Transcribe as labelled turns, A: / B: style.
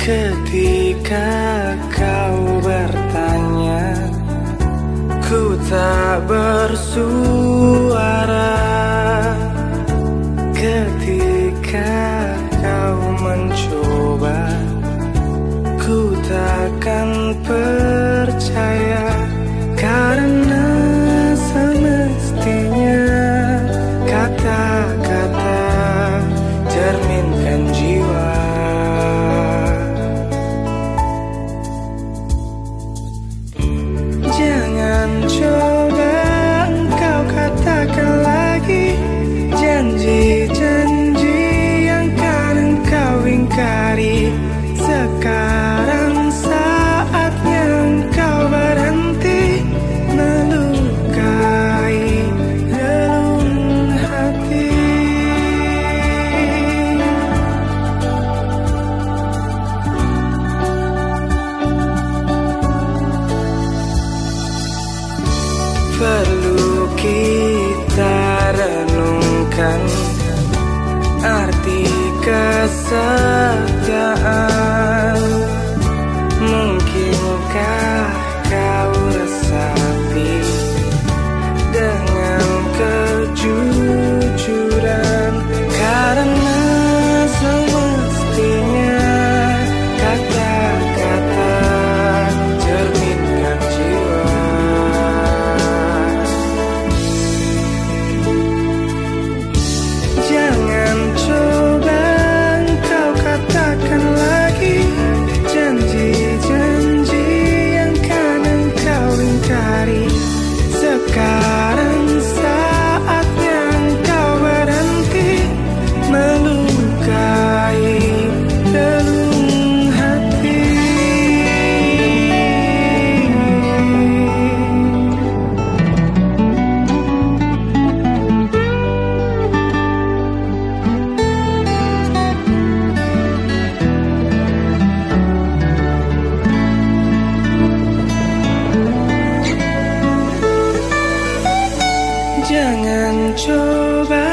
A: Ketika kau bertanya Ku tak bersuara. Ketika kau mencoba Ku takkan percaya. Chờ perlu kita renungkan arti kesal 상처받